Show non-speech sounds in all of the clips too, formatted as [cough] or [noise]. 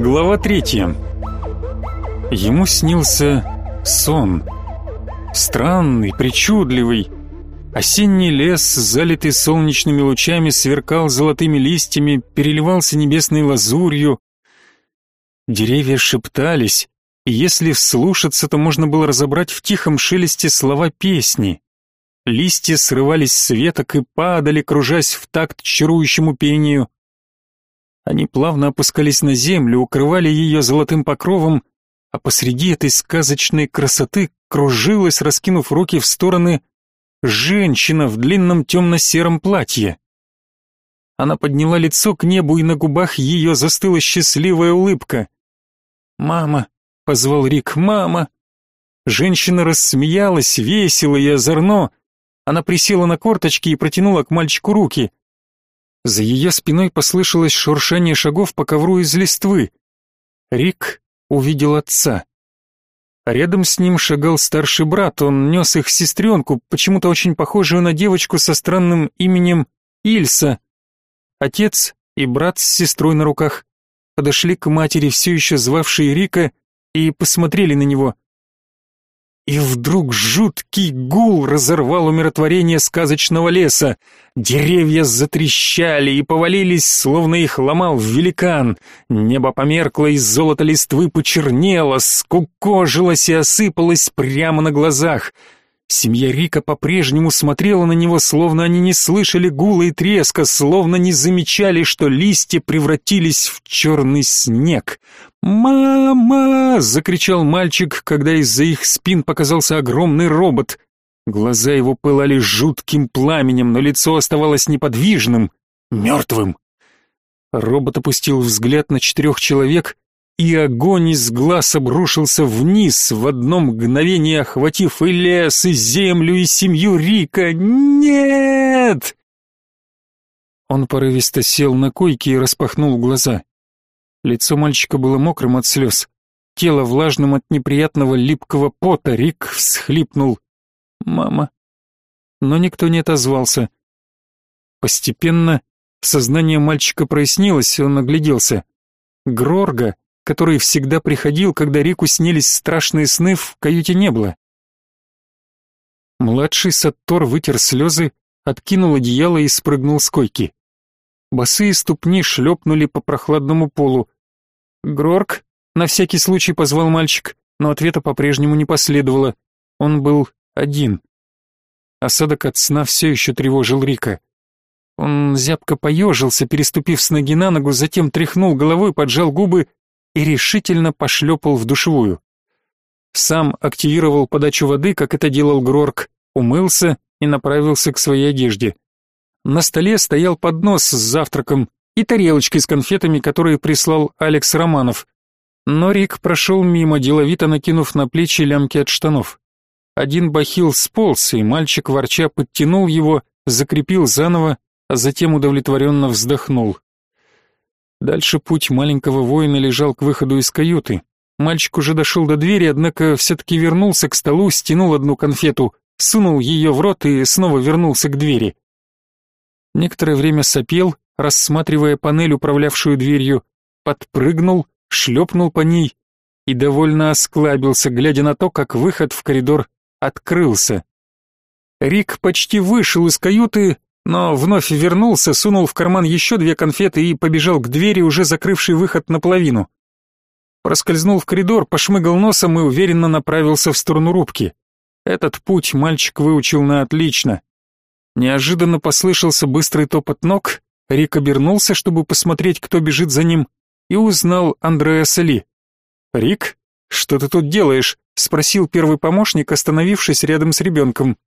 Глава третья. Ему снился сон. Странный, причудливый. Осенний лес, залитый солнечными лучами, сверкал золотыми листьями, переливался небесной лазурью. Деревья шептались, и если вслушаться, то можно было разобрать в тихом шелесте слова песни. Листья срывались с веток и падали, кружась в такт чарующему пению. Они плавно опускались на землю, укрывали ее золотым покровом, а посреди этой сказочной красоты кружилась, раскинув руки в стороны, женщина в длинном темно-сером платье. Она подняла лицо к небу, и на губах ее застыла счастливая улыбка. «Мама!» — позвал Рик. «Мама!» Женщина рассмеялась, весело и озорно. Она присела на корточки и протянула к мальчику руки. За ее спиной послышалось шуршание шагов по ковру из листвы. Рик увидел отца. Рядом с ним шагал старший брат, он нес их сестренку, почему-то очень похожую на девочку со странным именем Ильса. Отец и брат с сестрой на руках подошли к матери, все еще звавшей Рика, и посмотрели на него. И вдруг жуткий гул разорвал умиротворение сказочного леса. Деревья затрещали и повалились, словно их ломал великан. Небо померкло, из золота листвы почернело, скукожилось и осыпалось прямо на глазах. Семья Рика по-прежнему смотрела на него, словно они не слышали гула и треска, словно не замечали, что листья превратились в черный снег. «Мама!» — закричал мальчик, когда из-за их спин показался огромный робот. Глаза его пылали жутким пламенем, но лицо оставалось неподвижным, мертвым. Робот опустил взгляд на четырех человек и огонь из глаз обрушился вниз, в одно мгновение охватив и лес, и землю, и семью Рика. «Нет!» Он порывисто сел на койке и распахнул глаза. Лицо мальчика было мокрым от слез, тело влажным от неприятного липкого пота. Рик всхлипнул. «Мама». Но никто не отозвался. Постепенно сознание мальчика прояснилось, он огляделся. Грорга, который всегда приходил, когда Рику снились страшные сны, в каюте не было. Младший Саттор вытер слезы, откинул одеяло и спрыгнул с койки. Босые ступни шлепнули по прохладному полу. «Грорк?» — на всякий случай позвал мальчик, но ответа по-прежнему не последовало. Он был один. Осадок от сна все еще тревожил Рика. Он зябко поежился, переступив с ноги на ногу, затем тряхнул головой, поджал губы и решительно пошлепал в душевую. Сам активировал подачу воды, как это делал Грорк, умылся и направился к своей одежде. На столе стоял поднос с завтраком и тарелочкой с конфетами, которые прислал Алекс Романов. Но Рик прошел мимо, деловито накинув на плечи лямки от штанов. Один бахил сполз, и мальчик ворча подтянул его, закрепил заново, а затем удовлетворенно вздохнул. Дальше путь маленького воина лежал к выходу из каюты. Мальчик уже дошел до двери, однако все-таки вернулся к столу, стянул одну конфету, сунул ее в рот и снова вернулся к двери. Некоторое время сопел, рассматривая панель, управлявшую дверью, подпрыгнул, шлепнул по ней и довольно осклабился, глядя на то, как выход в коридор открылся. Рик почти вышел из каюты, но вновь вернулся, сунул в карман еще две конфеты и побежал к двери, уже закрывшей выход наполовину. Проскользнул в коридор, пошмыгал носом и уверенно направился в сторону рубки. Этот путь мальчик выучил на отлично. Неожиданно послышался быстрый топот ног, Рик обернулся, чтобы посмотреть, кто бежит за ним, и узнал Андреаса Ли. «Рик, что ты тут делаешь?» — спросил первый помощник, остановившись рядом с ребенком.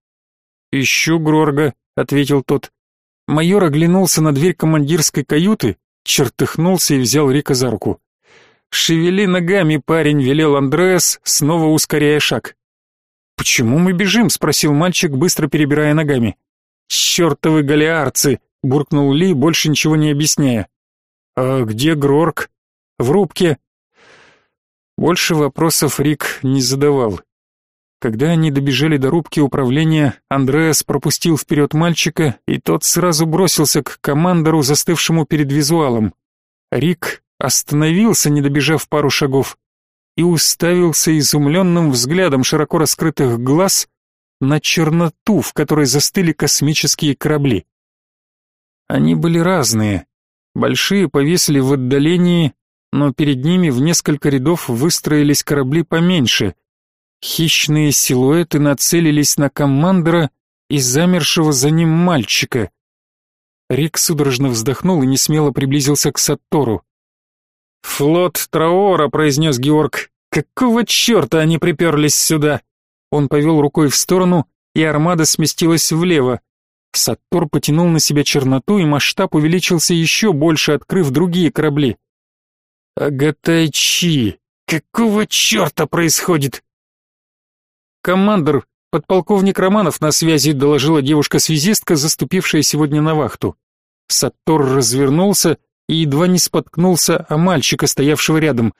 «Ищу Грорга», — ответил тот. Майор оглянулся на дверь командирской каюты, чертыхнулся и взял Рика за руку. «Шевели ногами, парень», — велел Андреас, снова ускоряя шаг. «Почему мы бежим?» — спросил мальчик, быстро перебирая ногами. «Чертовы галиарцы!» — буркнул Ли, больше ничего не объясняя. «А где Грорк?» «В рубке». Больше вопросов Рик не задавал. Когда они добежали до рубки управления, Андреас пропустил вперед мальчика, и тот сразу бросился к командору, застывшему перед визуалом. Рик остановился, не добежав пару шагов, и уставился изумленным взглядом широко раскрытых глаз на черноту, в которой застыли космические корабли. Они были разные. Большие повесили в отдалении, но перед ними в несколько рядов выстроились корабли поменьше. Хищные силуэты нацелились на командора и замершего за ним мальчика. Рик судорожно вздохнул и несмело приблизился к Саттору. «Флот Траора», — произнес Георг. «Какого черта они приперлись сюда?» Он повел рукой в сторону, и армада сместилась влево. Саттор потянул на себя черноту, и масштаб увеличился еще больше, открыв другие корабли. «Агатайчи! Какого черта происходит?» «Командор, подполковник Романов на связи», — доложила девушка-связистка, заступившая сегодня на вахту. Саттор развернулся и едва не споткнулся о мальчика, стоявшего рядом.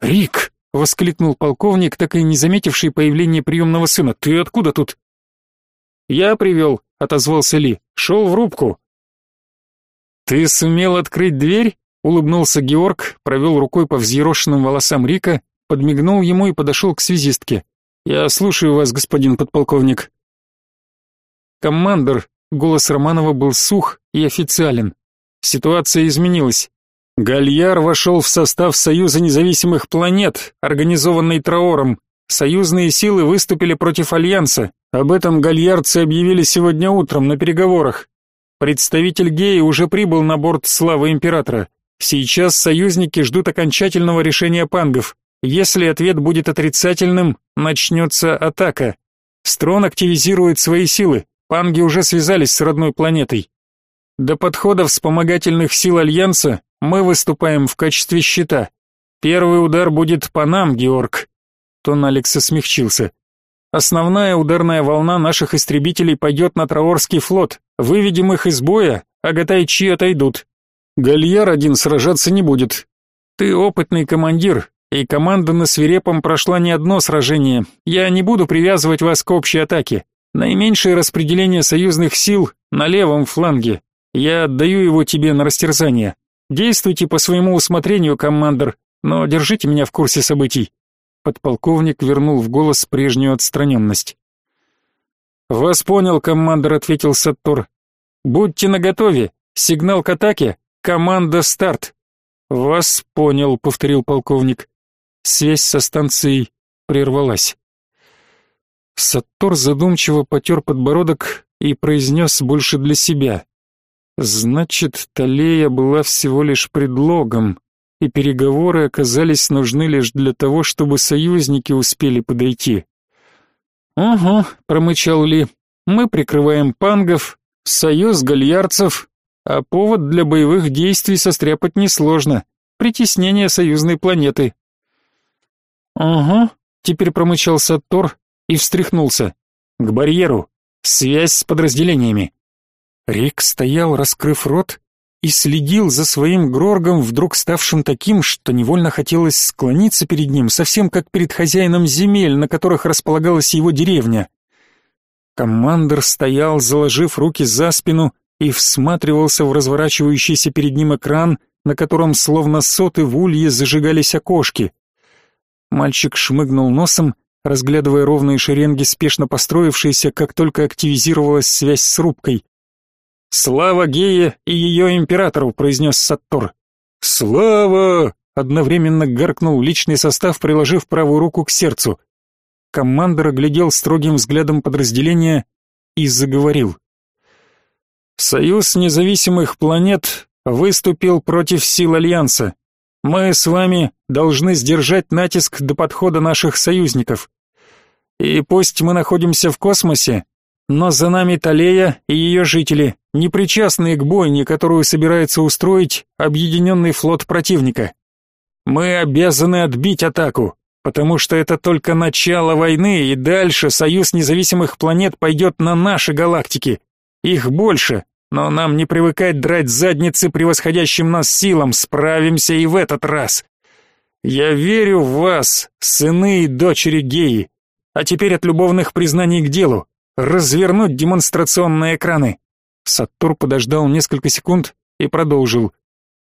«Рик!» — воскликнул полковник, так и не заметивший появления приемного сына. «Ты откуда тут?» «Я привел», — отозвался Ли. «Шел в рубку». «Ты сумел открыть дверь?» — улыбнулся Георг, провел рукой по взъерошенным волосам Рика, подмигнул ему и подошел к связистке. «Я слушаю вас, господин подполковник». «Командор», — голос Романова был сух и официален. «Ситуация изменилась. Гальяр вошел в состав Союза независимых планет, организованный Траором. Союзные силы выступили против Альянса. Об этом гальярцы объявили сегодня утром на переговорах. Представитель Геи уже прибыл на борт Славы Императора. Сейчас союзники ждут окончательного решения пангов. Если ответ будет отрицательным, начнется атака. Строн активизирует свои силы. Панги уже связались с родной планетой. До подхода вспомогательных сил Альянса мы выступаем в качестве щита. Первый удар будет по нам, Георг. Тон Алекса смягчился. Основная ударная волна наших истребителей пойдет на Траорский флот. Выведем их из боя, а Гатайчи отойдут. Гальяр один сражаться не будет. Ты опытный командир, и команда на свирепом прошла не одно сражение. Я не буду привязывать вас к общей атаке. Наименьшее распределение союзных сил на левом фланге. Я отдаю его тебе на растерзание. Действуйте по своему усмотрению, командир, но держите меня в курсе событий. Подполковник вернул в голос прежнюю отстраненность. «Вас понял, командир», — ответил Саттор. «Будьте наготове. Сигнал к атаке. Команда старт». «Вас понял», — повторил полковник. Связь со станцией прервалась. Саттор задумчиво потер подбородок и произнес больше для себя. Значит, Талея была всего лишь предлогом, и переговоры оказались нужны лишь для того, чтобы союзники успели подойти. «Угу», — промычал Ли, — «мы прикрываем пангов, союз гальярцев, а повод для боевых действий состряпать несложно. Притеснение союзной планеты». «Угу», — теперь промычал Саттор и встряхнулся. «К барьеру. Связь с подразделениями. Рик стоял, раскрыв рот, и следил за своим Гроргом, вдруг ставшим таким, что невольно хотелось склониться перед ним, совсем как перед хозяином земель, на которых располагалась его деревня. Командор стоял, заложив руки за спину, и всматривался в разворачивающийся перед ним экран, на котором словно соты в улье зажигались окошки. Мальчик шмыгнул носом, разглядывая ровные шеренги, спешно построившиеся, как только активизировалась связь с рубкой. «Слава Гее и ее императору!» — произнес Саттор. «Слава!» — одновременно гаркнул личный состав, приложив правую руку к сердцу. Командор оглядел строгим взглядом подразделения и заговорил. «Союз независимых планет выступил против сил Альянса. Мы с вами должны сдержать натиск до подхода наших союзников. И пусть мы находимся в космосе, но за нами Талея и ее жители, не причастные к бойне, которую собирается устроить объединенный флот противника. Мы обязаны отбить атаку, потому что это только начало войны, и дальше Союз независимых планет пойдет на наши галактики. Их больше, но нам не привыкать драть задницы превосходящим нас силам, справимся и в этот раз. Я верю в вас, сыны и дочери геи. А теперь от любовных признаний к делу развернуть демонстрационные экраны. Саттур подождал несколько секунд и продолжил.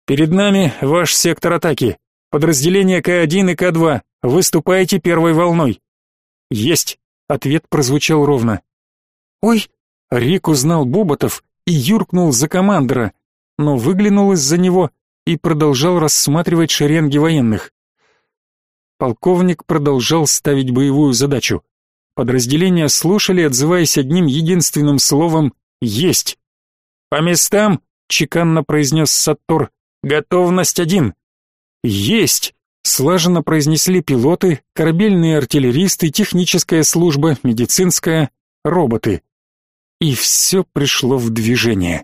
Перед нами ваш сектор атаки. Подразделения К1 и К2. Выступайте первой волной. Есть. Ответ прозвучал ровно. Ой, Рик узнал Боботов и юркнул за командора, но выглянул из-за него и продолжал рассматривать шеренги военных. Полковник продолжал ставить боевую задачу. Подразделения слушали, отзываясь одним единственным словом «Есть». «По местам!» — чеканно произнес Саттор. «Готовность один!» «Есть!» — слаженно произнесли пилоты, корабельные артиллеристы, техническая служба, медицинская, роботы. И все пришло в движение.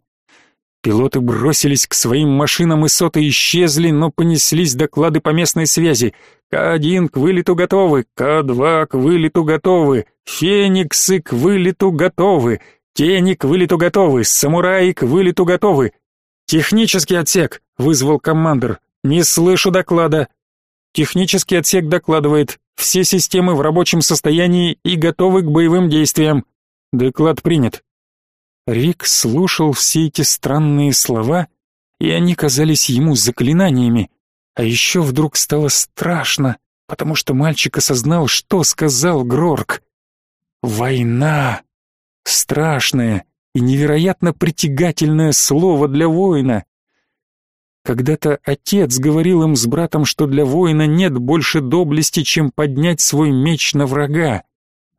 Пилоты бросились к своим машинам, и соты исчезли, но понеслись доклады по местной связи. К-1 к вылету готовы, К-2 к вылету готовы, Фениксы к вылету готовы, Тени к вылету готовы, Самураи к вылету готовы. Технический отсек, вызвал командир. Не слышу доклада. Технический отсек докладывает. Все системы в рабочем состоянии и готовы к боевым действиям. Доклад принят. Рик слушал все эти странные слова, и они казались ему заклинаниями. А еще вдруг стало страшно, потому что мальчик осознал, что сказал Грорк. «Война!» Страшное и невероятно притягательное слово для воина. Когда-то отец говорил им с братом, что для воина нет больше доблести, чем поднять свой меч на врага.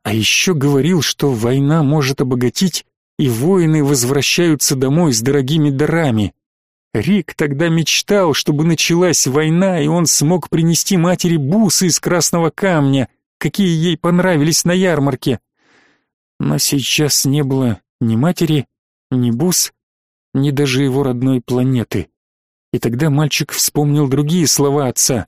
А еще говорил, что война может обогатить и воины возвращаются домой с дорогими дарами. Рик тогда мечтал, чтобы началась война, и он смог принести матери бусы из красного камня, какие ей понравились на ярмарке. Но сейчас не было ни матери, ни бус, ни даже его родной планеты. И тогда мальчик вспомнил другие слова отца.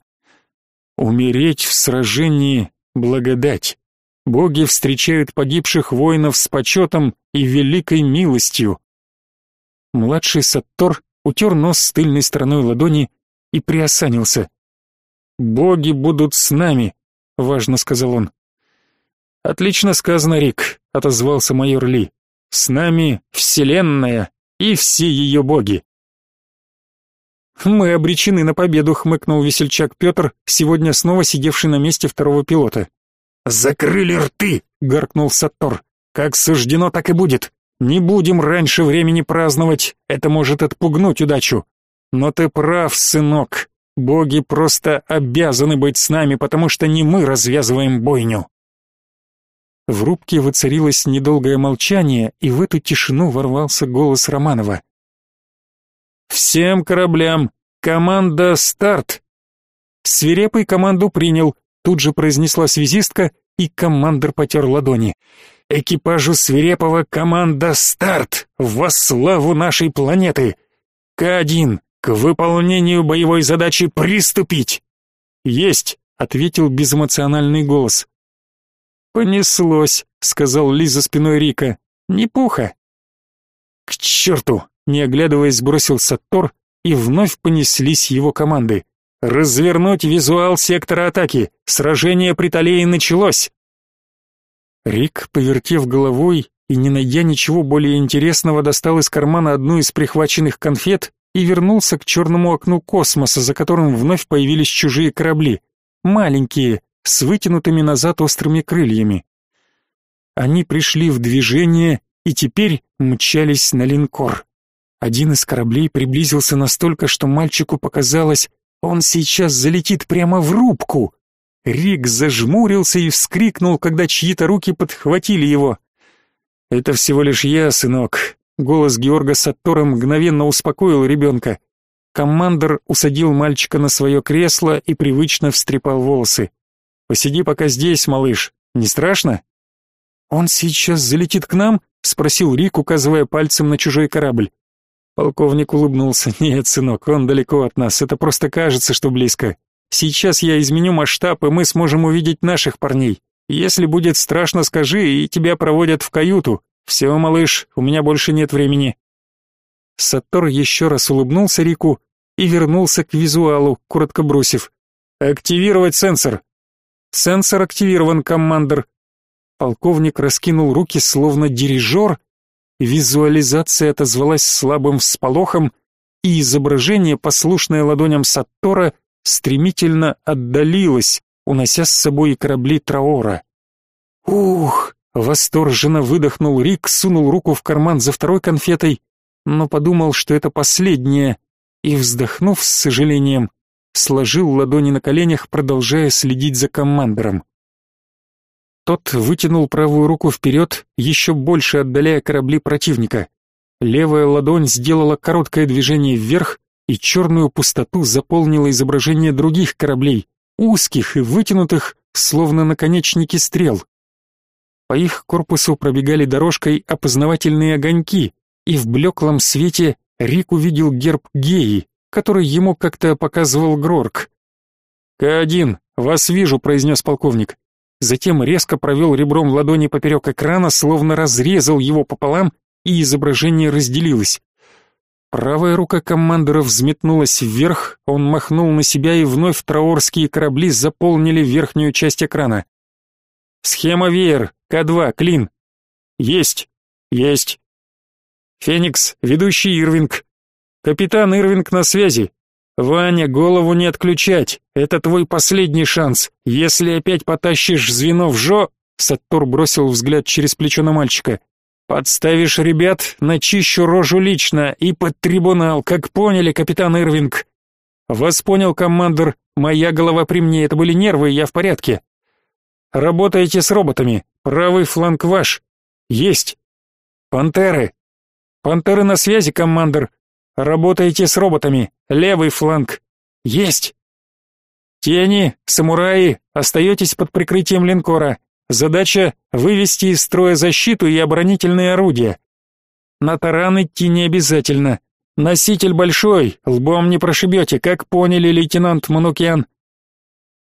«Умереть в сражении — благодать». Боги встречают погибших воинов с почетом и великой милостью. Младший Саттор утер нос с тыльной стороной ладони и приосанился. «Боги будут с нами», — важно сказал он. «Отлично сказано, Рик», — отозвался майор Ли. «С нами Вселенная и все ее боги». «Мы обречены на победу», — хмыкнул весельчак Петр, сегодня снова сидевший на месте второго пилота. «Закрыли рты!» — гаркнул Саттор. «Как суждено, так и будет. Не будем раньше времени праздновать, это может отпугнуть удачу. Но ты прав, сынок. Боги просто обязаны быть с нами, потому что не мы развязываем бойню». В рубке воцарилось недолгое молчание, и в эту тишину ворвался голос Романова. «Всем кораблям! Команда «Старт!» Свирепый команду принял, Тут же произнесла связистка, и командир потер ладони. «Экипажу свирепого команда «Старт» во славу нашей планеты! К-1, к выполнению боевой задачи приступить!» «Есть!» — ответил безэмоциональный голос. «Понеслось», — сказал Ли за спиной Рика. «Не пуха». «К черту!» — не оглядываясь, бросил Саттор, и вновь понеслись его команды. Развернуть визуал сектора атаки. Сражение при Талее началось. Рик, повертев головой и не найдя ничего более интересного, достал из кармана одну из прихваченных конфет и вернулся к черному окну космоса, за которым вновь появились чужие корабли. Маленькие, с вытянутыми назад острыми крыльями. Они пришли в движение и теперь мчались на линкор. Один из кораблей приблизился настолько, что мальчику показалось, он сейчас залетит прямо в рубку. Рик зажмурился и вскрикнул, когда чьи-то руки подхватили его. «Это всего лишь я, сынок», — голос Георга Саттора мгновенно успокоил ребенка. Командор усадил мальчика на свое кресло и привычно встрепал волосы. «Посиди пока здесь, малыш. Не страшно?» «Он сейчас залетит к нам?» — спросил Рик, указывая пальцем на чужой корабль. Полковник улыбнулся. [laughs] «Нет, сынок, он далеко от нас, это просто кажется, что близко. Сейчас я изменю масштаб, и мы сможем увидеть наших парней. Если будет страшно, скажи, и тебя проводят в каюту. Все, малыш, у меня больше нет времени». Саттор еще раз улыбнулся Рику и вернулся к визуалу, коротко бросив. «Активировать сенсор!» «Сенсор активирован, командир!» Полковник раскинул руки, словно дирижер, Визуализация отозвалась слабым всполохом, и изображение, послушное ладоням Саттора, стремительно отдалилось, унося с собой и корабли Траора. «Ух!» — восторженно выдохнул Рик, сунул руку в карман за второй конфетой, но подумал, что это последнее, и, вздохнув с сожалением, сложил ладони на коленях, продолжая следить за командором. Тот вытянул правую руку вперед, еще больше отдаляя корабли противника. Левая ладонь сделала короткое движение вверх, и черную пустоту заполнило изображение других кораблей, узких и вытянутых, словно наконечники стрел. По их корпусу пробегали дорожкой опознавательные огоньки, и в блеклом свете Рик увидел герб Геи, который ему как-то показывал Грорк. «К-1, вас вижу», — произнес полковник. Затем резко провел ребром ладони поперек экрана, словно разрезал его пополам, и изображение разделилось. Правая рука командора взметнулась вверх, он махнул на себя, и вновь траорские корабли заполнили верхнюю часть экрана. «Схема веер, К2, клин». «Есть, есть». «Феникс, ведущий Ирвинг». «Капитан Ирвинг на связи. Ваня, голову не отключать, это твой последний шанс. Если опять потащишь звено в жо...» Саттор бросил взгляд через плечо на мальчика. Подставишь ребят, начищу рожу лично и под трибунал, как поняли, капитан Ирвинг. Вас понял, командир, моя голова при мне, это были нервы, я в порядке. Работаете с роботами, правый фланг ваш. Есть. Пантеры. Пантеры на связи, командир. Работаете с роботами, левый фланг. Есть. Тени, самураи, остаетесь под прикрытием линкора. Задача — вывести из строя защиту и оборонительные орудия. На таран идти не обязательно. Носитель большой, лбом не прошибете, как поняли, лейтенант Манукян.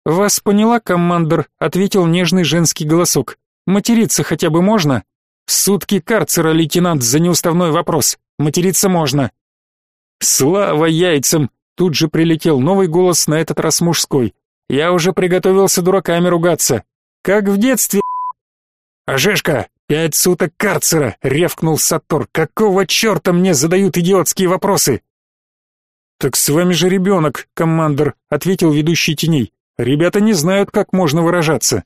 «Вас поняла, командор», — ответил нежный женский голосок. «Материться хотя бы можно?» «Сутки карцера, лейтенант, за неуставной вопрос. Материться можно». «Слава яйцам!» — тут же прилетел новый голос, на этот раз мужской. «Я уже приготовился дураками ругаться. Как в детстве. [laughs] Ожешка, пять суток карцера, ревкнул Сатор. Какого черта мне задают идиотские вопросы? Так с вами же ребенок, командор, ответил ведущий теней. Ребята не знают, как можно выражаться.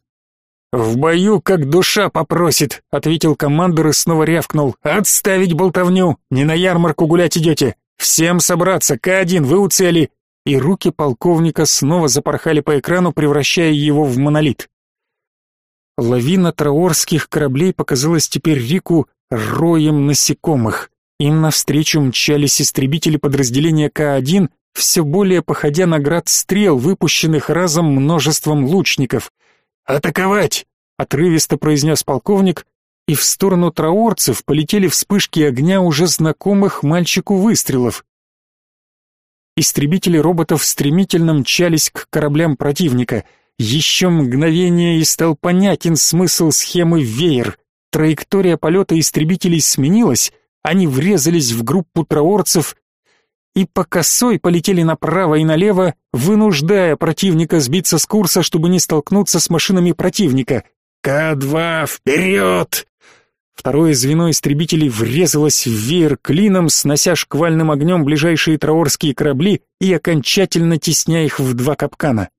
В бою как душа попросит, ответил командор и снова рявкнул. Отставить болтовню, не на ярмарку гулять идете. Всем собраться, К1, вы у цели. И руки полковника снова запорхали по экрану, превращая его в монолит. Лавина траорских кораблей показалась теперь Рику роем насекомых. Им навстречу мчались истребители подразделения К-1, все более походя на град стрел, выпущенных разом множеством лучников. «Атаковать!» — отрывисто произнес полковник, и в сторону траорцев полетели вспышки огня уже знакомых мальчику выстрелов. Истребители роботов стремительно мчались к кораблям противника — еще мгновение и стал понятен смысл схемы веер. Траектория полета истребителей сменилась, они врезались в группу траорцев и по косой полетели направо и налево, вынуждая противника сбиться с курса, чтобы не столкнуться с машинами противника. «К-2, вперед!» Второе звено истребителей врезалось в веер клином, снося шквальным огнем ближайшие траорские корабли и окончательно тесня их в два капкана.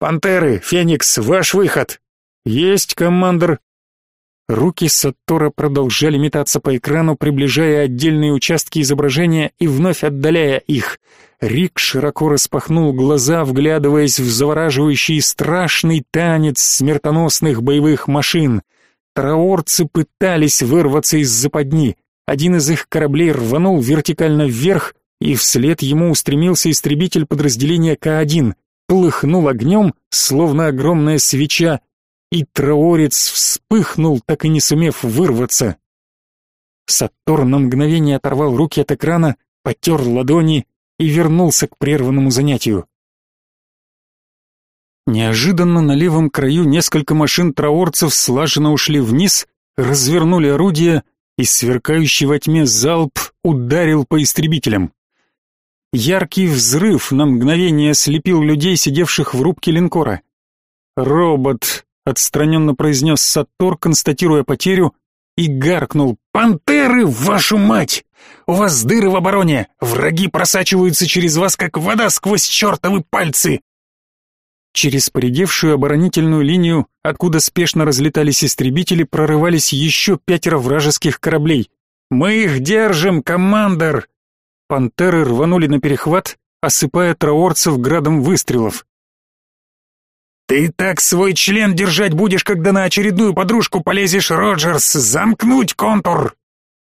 «Пантеры, Феникс, ваш выход!» «Есть, командир!» Руки Саттора продолжали метаться по экрану, приближая отдельные участки изображения и вновь отдаляя их. Рик широко распахнул глаза, вглядываясь в завораживающий страшный танец смертоносных боевых машин. Траорцы пытались вырваться из западни. Один из их кораблей рванул вертикально вверх, и вслед ему устремился истребитель подразделения К-1 полыхнул огнем, словно огромная свеча, и траорец вспыхнул, так и не сумев вырваться. Саттор на мгновение оторвал руки от экрана, потер ладони и вернулся к прерванному занятию. Неожиданно на левом краю несколько машин траорцев слаженно ушли вниз, развернули орудия, и сверкающий во тьме залп ударил по истребителям. Яркий взрыв на мгновение ослепил людей, сидевших в рубке линкора. «Робот», — отстраненно произнес Саттор, констатируя потерю, и гаркнул «Пантеры, вашу мать! У вас дыры в обороне, враги просачиваются через вас, как вода сквозь чертовы пальцы!» Через поредевшую оборонительную линию, откуда спешно разлетались истребители, прорывались еще пятеро вражеских кораблей. «Мы их держим, командор!» Пантеры рванули на перехват, осыпая траорцев градом выстрелов. «Ты так свой член держать будешь, когда на очередную подружку полезешь, Роджерс! Замкнуть контур!»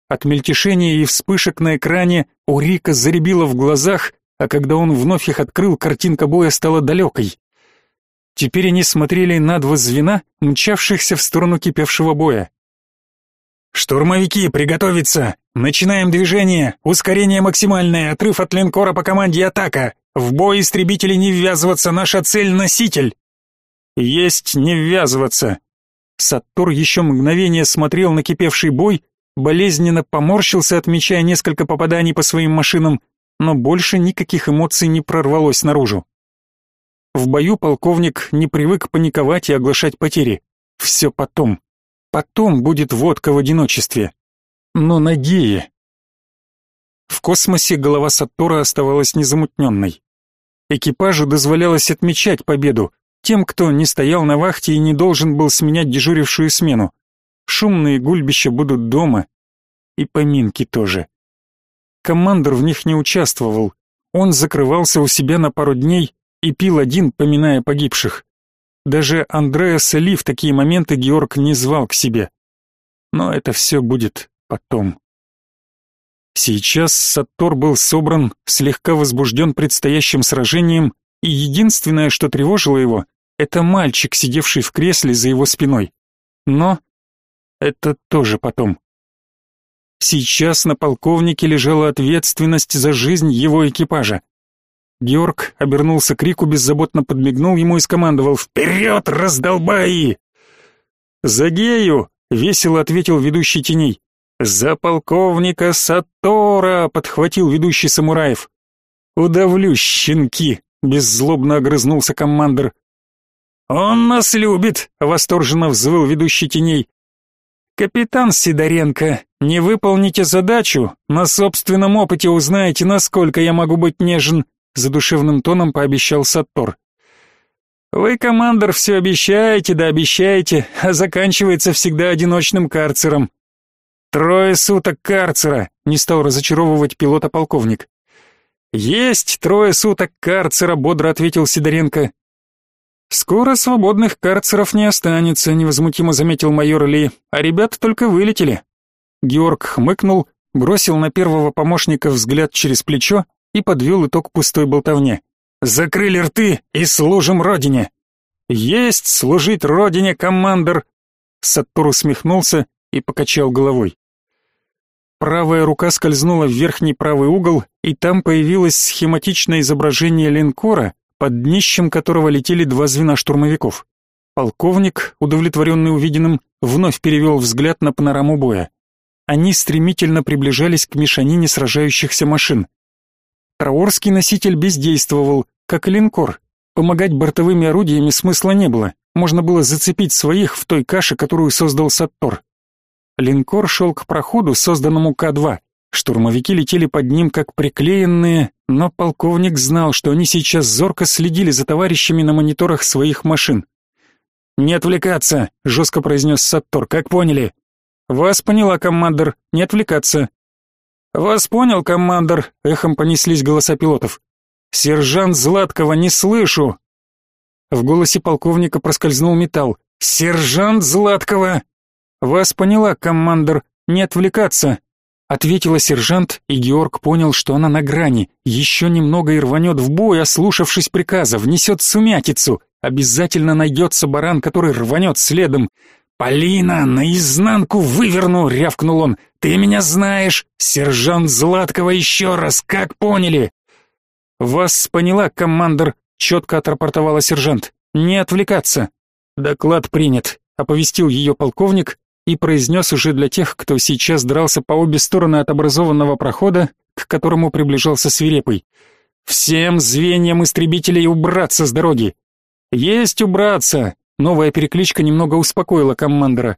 От мельтешения и вспышек на экране у Рика заребило в глазах, а когда он вновь их открыл, картинка боя стала далекой. Теперь они смотрели на два звена, мчавшихся в сторону кипевшего боя. «Штурмовики, приготовиться! Начинаем движение! Ускорение максимальное, отрыв от линкора по команде атака! В бой истребители не ввязываться, наша цель — носитель!» «Есть не ввязываться!» Саттур еще мгновение смотрел на кипевший бой, болезненно поморщился, отмечая несколько попаданий по своим машинам, но больше никаких эмоций не прорвалось наружу. В бою полковник не привык паниковать и оглашать потери. Все потом. Потом будет водка в одиночестве. Но на гее. В космосе голова Саттора оставалась незамутненной. Экипажу дозволялось отмечать победу, тем, кто не стоял на вахте и не должен был сменять дежурившую смену. Шумные гульбища будут дома. И поминки тоже. Командор в них не участвовал. Он закрывался у себя на пару дней и пил один, поминая погибших. Даже Андреаса Ли в такие моменты Георг не звал к себе. Но это все будет потом. Сейчас Саттор был собран, слегка возбужден предстоящим сражением, и единственное, что тревожило его, это мальчик, сидевший в кресле за его спиной. Но это тоже потом. Сейчас на полковнике лежала ответственность за жизнь его экипажа. Георг обернулся к Рику, беззаботно подмигнул ему и скомандовал «Вперед, раздолбаи!» «За гею!» — весело ответил ведущий теней. «За полковника Сатора!» — подхватил ведущий самураев. «Удавлю, щенки!» — беззлобно огрызнулся командир. «Он нас любит!» — восторженно взвыл ведущий теней. «Капитан Сидоренко, не выполните задачу, на собственном опыте узнаете, насколько я могу быть нежен задушевным тоном пообещал Саттор. Вы, командор, все обещаете, да обещаете, а заканчивается всегда одиночным карцером. Трое суток карцера, не стал разочаровывать пилота полковник. Есть трое суток карцера, бодро ответил Сидоренко. Скоро свободных карцеров не останется, невозмутимо заметил майор Ли, а ребята только вылетели. Георг хмыкнул, бросил на первого помощника взгляд через плечо и подвел итог пустой болтовне. «Закрыли рты и служим Родине!» «Есть служить Родине, командир!» Саттор усмехнулся и покачал головой. Правая рука скользнула в верхний правый угол, и там появилось схематичное изображение линкора, под днищем которого летели два звена штурмовиков. Полковник, удовлетворенный увиденным, вновь перевел взгляд на панораму боя. Они стремительно приближались к мешанине сражающихся машин. Траорский носитель бездействовал, как и линкор. Помогать бортовыми орудиями смысла не было. Можно было зацепить своих в той каше, которую создал Саттор. Линкор шел к проходу, созданному К-2. Штурмовики летели под ним как приклеенные, но полковник знал, что они сейчас зорко следили за товарищами на мониторах своих машин. «Не отвлекаться», — жестко произнес Саттор, — «как поняли?» «Вас поняла, командир, не отвлекаться», «Вас понял, командор», — эхом понеслись голоса пилотов. «Сержант Златкова, не слышу!» В голосе полковника проскользнул металл. «Сержант Златкова!» «Вас поняла, командор, не отвлекаться!» Ответила сержант, и Георг понял, что она на грани. Еще немного и рванет в бой, ослушавшись приказа, внесет сумятицу. Обязательно найдется баран, который рванет следом. «Полина, наизнанку выверну!» — рявкнул он. «Ты меня знаешь! Сержант Златкова еще раз, как поняли?» «Вас поняла, командор», — четко отрапортовала сержант. «Не отвлекаться». «Доклад принят», — оповестил ее полковник и произнес уже для тех, кто сейчас дрался по обе стороны от образованного прохода, к которому приближался свирепый. «Всем звеньям истребителей убраться с дороги!» «Есть убраться!» Новая перекличка немного успокоила командора.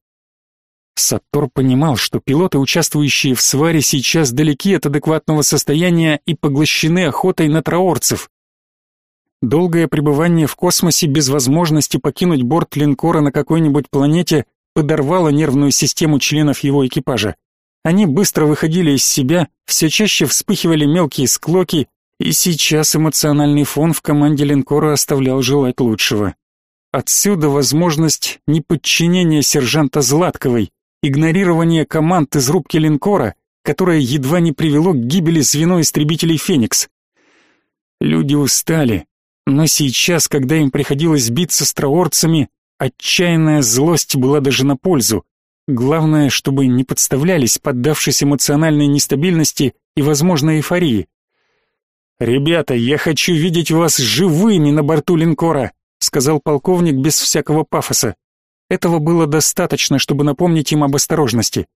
Саттор понимал, что пилоты, участвующие в сваре, сейчас далеки от адекватного состояния и поглощены охотой на траорцев. Долгое пребывание в космосе без возможности покинуть борт линкора на какой-нибудь планете подорвало нервную систему членов его экипажа. Они быстро выходили из себя, все чаще вспыхивали мелкие склоки, и сейчас эмоциональный фон в команде линкора оставлял желать лучшего. Отсюда возможность неподчинения сержанта Златковой, игнорирование команд из рубки линкора, которое едва не привело к гибели звено истребителей «Феникс». Люди устали, но сейчас, когда им приходилось биться с троорцами, отчаянная злость была даже на пользу. Главное, чтобы не подставлялись, поддавшись эмоциональной нестабильности и, возможно, эйфории. «Ребята, я хочу видеть вас живыми на борту линкора», сказал полковник без всякого пафоса. Этого было достаточно, чтобы напомнить им об осторожности.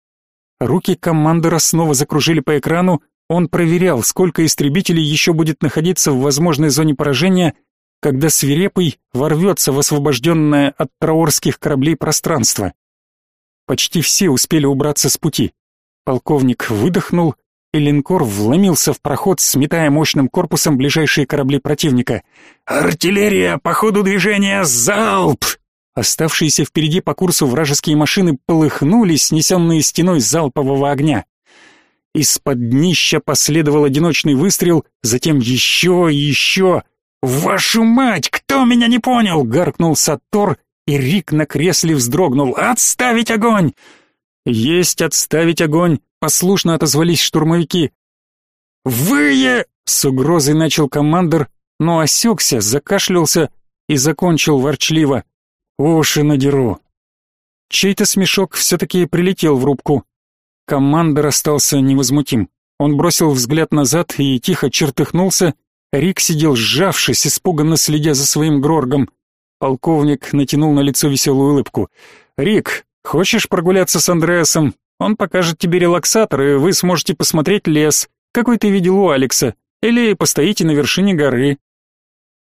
Руки командора снова закружили по экрану, он проверял, сколько истребителей еще будет находиться в возможной зоне поражения, когда свирепый ворвется в освобожденное от траорских кораблей пространство. Почти все успели убраться с пути. Полковник выдохнул, и линкор вломился в проход, сметая мощным корпусом ближайшие корабли противника. «Артиллерия! По ходу движения! Залп!» Оставшиеся впереди по курсу вражеские машины полыхнули, снесенные стеной залпового огня. Из-под днища последовал одиночный выстрел, затем еще и еще. «Вашу мать, кто меня не понял?» — гаркнул Саттор, и Рик на кресле вздрогнул. «Отставить огонь!» «Есть отставить огонь!» — послушно отозвались штурмовики. «Вые!» — с угрозой начал командир, но осекся, закашлялся и закончил ворчливо. Уши надеру. Чей-то смешок все-таки прилетел в рубку. Командор остался невозмутим. Он бросил взгляд назад и тихо чертыхнулся. Рик сидел сжавшись, испуганно следя за своим Гроргом. Полковник натянул на лицо веселую улыбку. «Рик, хочешь прогуляться с Андреасом? Он покажет тебе релаксатор, и вы сможете посмотреть лес, какой ты видел у Алекса, или постоите на вершине горы.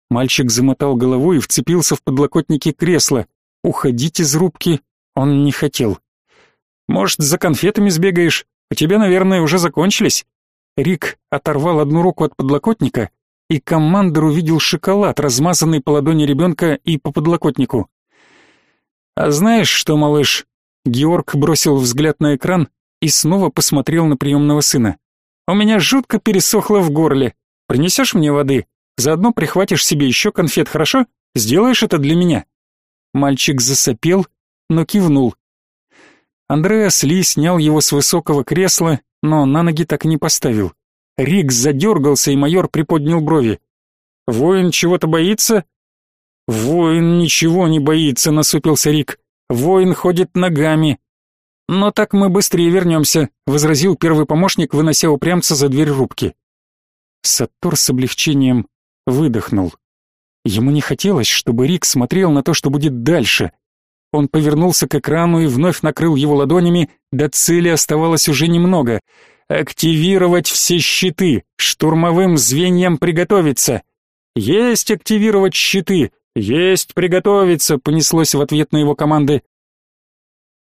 Мальчик замотал головой и вцепился в подлокотники кресла. Уходить из рубки он не хотел. «Может, за конфетами сбегаешь? У тебя, наверное, уже закончились?» Рик оторвал одну руку от подлокотника, и командор увидел шоколад, размазанный по ладони ребенка и по подлокотнику. «А знаешь что, малыш?» Георг бросил взгляд на экран и снова посмотрел на приемного сына. «У меня жутко пересохло в горле. Принесешь мне воды?» Заодно прихватишь себе еще конфет, хорошо? Сделаешь это для меня». Мальчик засопел, но кивнул. Андреас Ли снял его с высокого кресла, но на ноги так и не поставил. Рик задергался, и майор приподнял брови. «Воин чего-то боится?» «Воин ничего не боится», — насупился Рик. «Воин ходит ногами». «Но так мы быстрее вернемся», — возразил первый помощник, вынося упрямца за дверь рубки. Саттор с облегчением выдохнул. Ему не хотелось, чтобы Рик смотрел на то, что будет дальше. Он повернулся к экрану и вновь накрыл его ладонями, до цели оставалось уже немного. «Активировать все щиты! Штурмовым звеньям приготовиться!» «Есть активировать щиты! Есть приготовиться!» понеслось в ответ на его команды.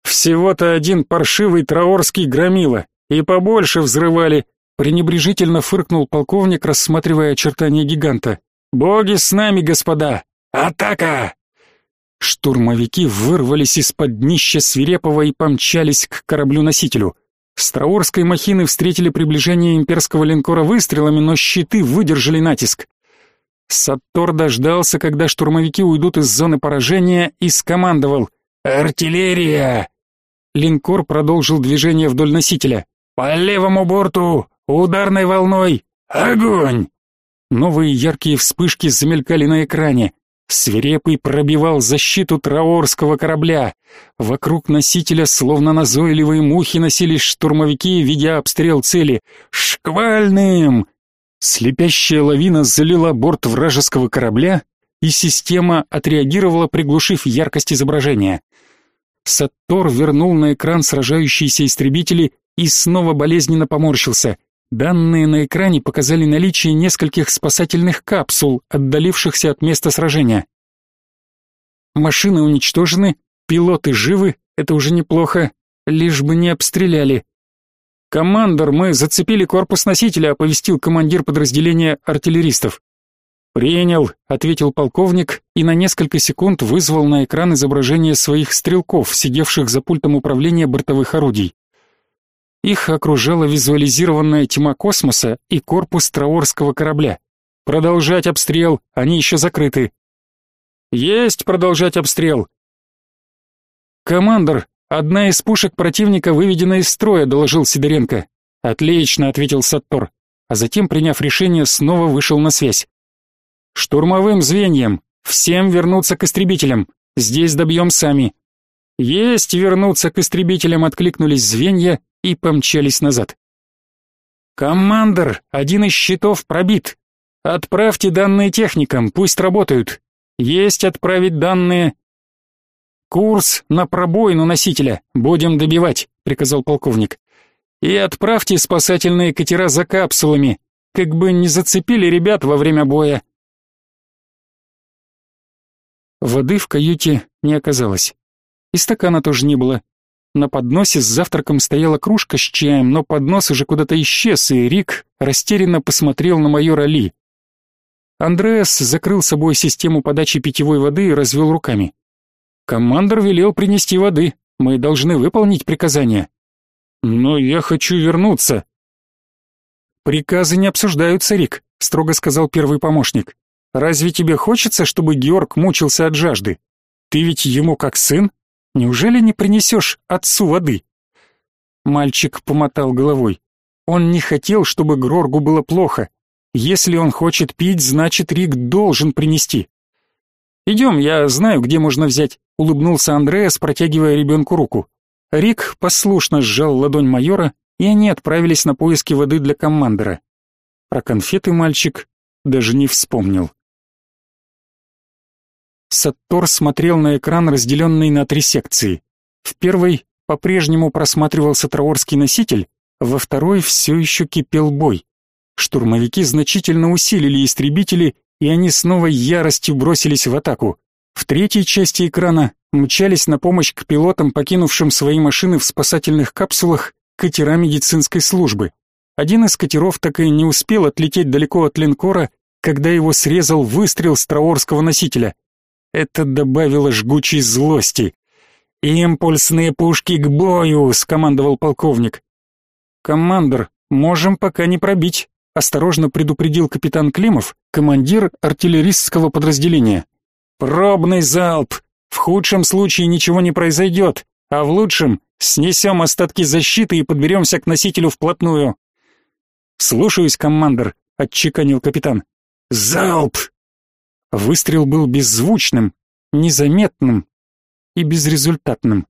«Всего-то один паршивый траорский громила, и побольше взрывали, пренебрежительно фыркнул полковник, рассматривая очертания гиганта. Боги с нами, господа! Атака! Штурмовики вырвались из-под днища свирепого и помчались к кораблю-носителю. С траорской махины встретили приближение имперского линкора выстрелами, но щиты выдержали натиск. Саттор дождался, когда штурмовики уйдут из зоны поражения, и скомандовал «Артиллерия!». Линкор продолжил движение вдоль носителя. «По левому борту Ударной волной! Огонь!» Новые яркие вспышки замелькали на экране. Свирепый пробивал защиту траорского корабля. Вокруг носителя, словно назойливые мухи, носились штурмовики, ведя обстрел цели. «Шквальным!» Слепящая лавина залила борт вражеского корабля, и система отреагировала, приглушив яркость изображения. Саттор вернул на экран сражающиеся истребители и снова болезненно поморщился. Данные на экране показали наличие нескольких спасательных капсул, отдалившихся от места сражения. Машины уничтожены, пилоты живы, это уже неплохо. лишь бы не обстреляли. «Командор, мы зацепили корпус носителя», — оповестил командир подразделения артиллеристов. «Принял», — ответил полковник и на несколько секунд вызвал на экран изображение своих стрелков, сидевших за пультом управления бортовых орудий. Их окружала визуализированная тьма космоса и корпус траорского корабля. «Продолжать обстрел, они еще закрыты». «Есть продолжать обстрел!» «Командор, одна из пушек противника выведена из строя», — доложил Сидоренко. «Отлично», — ответил Саттор, а затем, приняв решение, снова вышел на связь. «Штурмовым звеньям! Всем вернуться к истребителям! Здесь добьем сами!» «Есть вернуться к истребителям!» — откликнулись звенья и помчались назад. «Командор, один из щитов пробит. Отправьте данные техникам, пусть работают. Есть отправить данные...» «Курс на пробоину носителя, будем добивать», — приказал полковник. «И отправьте спасательные катера за капсулами, как бы не зацепили ребят во время боя». Воды в каюте не оказалось. И стакана тоже не было. На подносе с завтраком стояла кружка с чаем, но поднос уже куда-то исчез, и Рик растерянно посмотрел на майора Ли. Андреас закрыл собой систему подачи питьевой воды и развел руками. Командор велел принести воды. Мы должны выполнить приказание. Но я хочу вернуться. Приказы не обсуждаются, Рик, строго сказал первый помощник. Разве тебе хочется, чтобы Георг мучился от жажды? Ты ведь ему как сын. Неужели не принесешь отцу воды? Мальчик помотал головой. Он не хотел, чтобы Гроргу было плохо. Если он хочет пить, значит, Рик должен принести. «Идем, я знаю, где можно взять», — улыбнулся Андреас, протягивая ребенку руку. Рик послушно сжал ладонь майора, и они отправились на поиски воды для командора. Про конфеты мальчик даже не вспомнил. Саттор смотрел на экран, разделенный на три секции. В первой по-прежнему просматривался траорский носитель, во второй все еще кипел бой. Штурмовики значительно усилили истребители и они с новой яростью бросились в атаку. В третьей части экрана мчались на помощь к пилотам, покинувшим свои машины в спасательных капсулах, катера медицинской службы. Один из катеров так и не успел отлететь далеко от линкора, когда его срезал выстрел с траорского носителя. Это добавило жгучей злости. «Импульсные пушки к бою!» — скомандовал полковник. «Командор, можем пока не пробить», осторожно предупредил капитан Климов, командир артиллерийского подразделения. Пробный залп. В худшем случае ничего не произойдет, а в лучшем снесем остатки защиты и подберемся к носителю вплотную. Слушаюсь, командир, отчеканил капитан. Залп. Выстрел был беззвучным, незаметным и безрезультатным.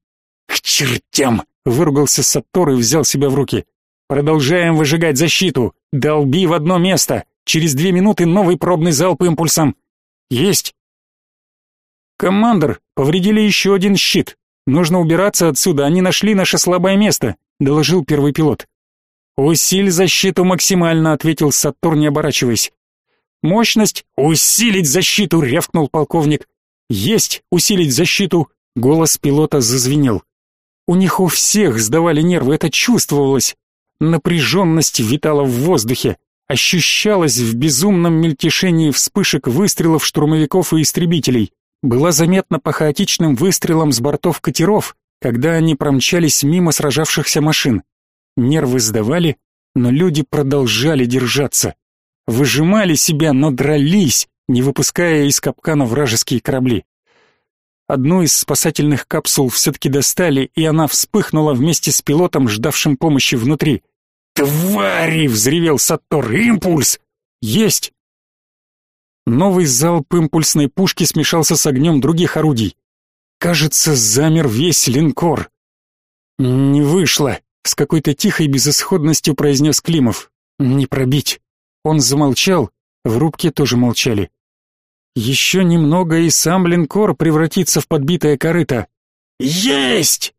К чертям, выругался Саттор и взял себя в руки. Продолжаем выжигать защиту. Долби в одно место. Через две минуты новый пробный залп импульсом. Есть. Командор, повредили еще один щит. Нужно убираться отсюда, они нашли наше слабое место, доложил первый пилот. Усиль защиту максимально, ответил Саттор, не оборачиваясь. Мощность усилить защиту, рявкнул полковник. Есть усилить защиту, голос пилота зазвенел. У них у всех сдавали нервы, это чувствовалось. Напряженность витала в воздухе, ощущалась в безумном мельтешении вспышек выстрелов штурмовиков и истребителей, была заметна по хаотичным выстрелам с бортов катеров, когда они промчались мимо сражавшихся машин. Нервы сдавали, но люди продолжали держаться. Выжимали себя, но дрались, не выпуская из капкана вражеские корабли. Одну из спасательных капсул все-таки достали, и она вспыхнула вместе с пилотом, ждавшим помощи внутри. «Твари!» — взревел Саттор. «Импульс! Есть!» Новый залп импульсной пушки смешался с огнем других орудий. Кажется, замер весь линкор. «Не вышло», — с какой-то тихой безысходностью произнес Климов. «Не пробить». Он замолчал, в рубке тоже молчали. Еще немного, и сам линкор превратится в подбитое корыто. «Есть!»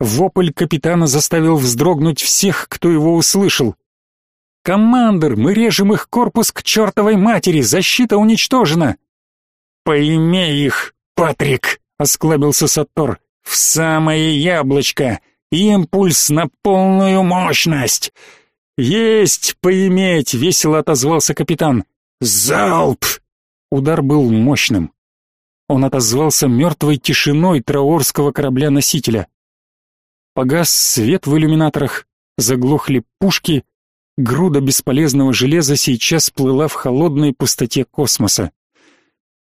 Вопль капитана заставил вздрогнуть всех, кто его услышал. «Командор, мы режем их корпус к чертовой матери, защита уничтожена!» «Поимей их, Патрик!» — осклабился Саттор. «В самое яблочко! Импульс на полную мощность. Есть поиметь, весело отозвался капитан. Залп! Удар был мощным. Он отозвался мертвой тишиной траорского корабля-носителя. Погас свет в иллюминаторах, заглохли пушки, груда бесполезного железа сейчас плыла в холодной пустоте космоса.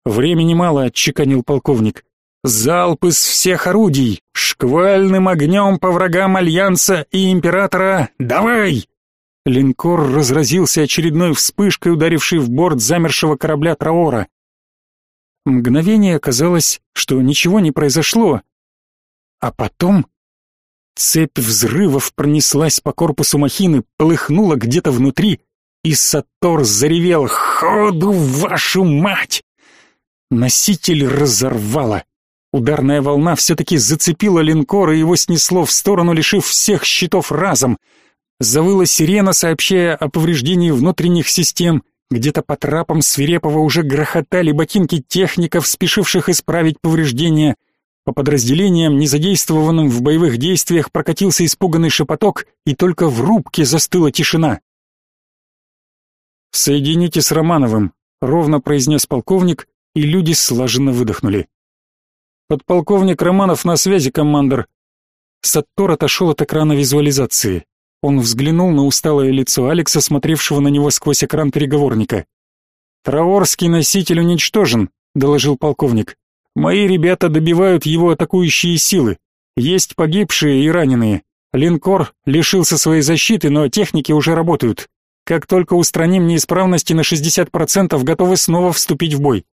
«Времени мало», — отчеканил полковник. «Залп из всех орудий! Шквальным огнем по врагам Альянса и Императора! Давай!» Линкор разразился очередной вспышкой, ударившей в борт замершего корабля Траора. Мгновение казалось, что ничего не произошло. А потом цепь взрывов пронеслась по корпусу махины, полыхнула где-то внутри, и Сатор заревел «Ходу, вашу мать!» Носитель разорвало. Ударная волна все-таки зацепила линкор, и его снесло в сторону, лишив всех щитов разом. Завыла сирена, сообщая о повреждении внутренних систем. Где-то по трапам свирепого уже грохотали ботинки техников, спешивших исправить повреждения. По подразделениям, не задействованным в боевых действиях, прокатился испуганный шепоток, и только в рубке застыла тишина. «Соедините с Романовым», — ровно произнес полковник, и люди слаженно выдохнули. «Подполковник Романов на связи, командор». Саттор отошел от экрана визуализации. Он взглянул на усталое лицо Алекса, смотревшего на него сквозь экран переговорника. «Траорский носитель уничтожен», — доложил полковник. «Мои ребята добивают его атакующие силы. Есть погибшие и раненые. Линкор лишился своей защиты, но техники уже работают. Как только устраним неисправности на 60%, готовы снова вступить в бой.